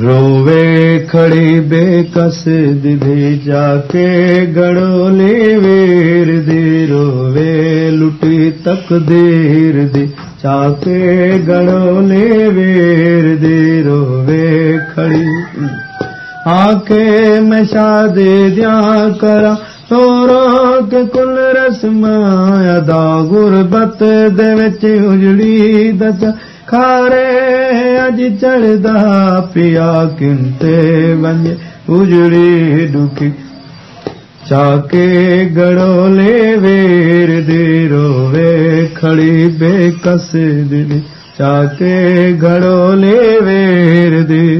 रोवे खड़ी बेकस दिधे जाके गड़ोले वेर दे रोवे लुटी तक देर दे जाके गड़ोले वेर दे रोवे खड़ी। मैं शादी तोरा के कुल रस्माया दा गुरबत दे उजड़ी दस। खारे चढ़दा पिया उजड़ी दुखी। चाके गड़ोले वेर दे रोवे खड़ी बेकस दिली चाके गड़ोले वेर दे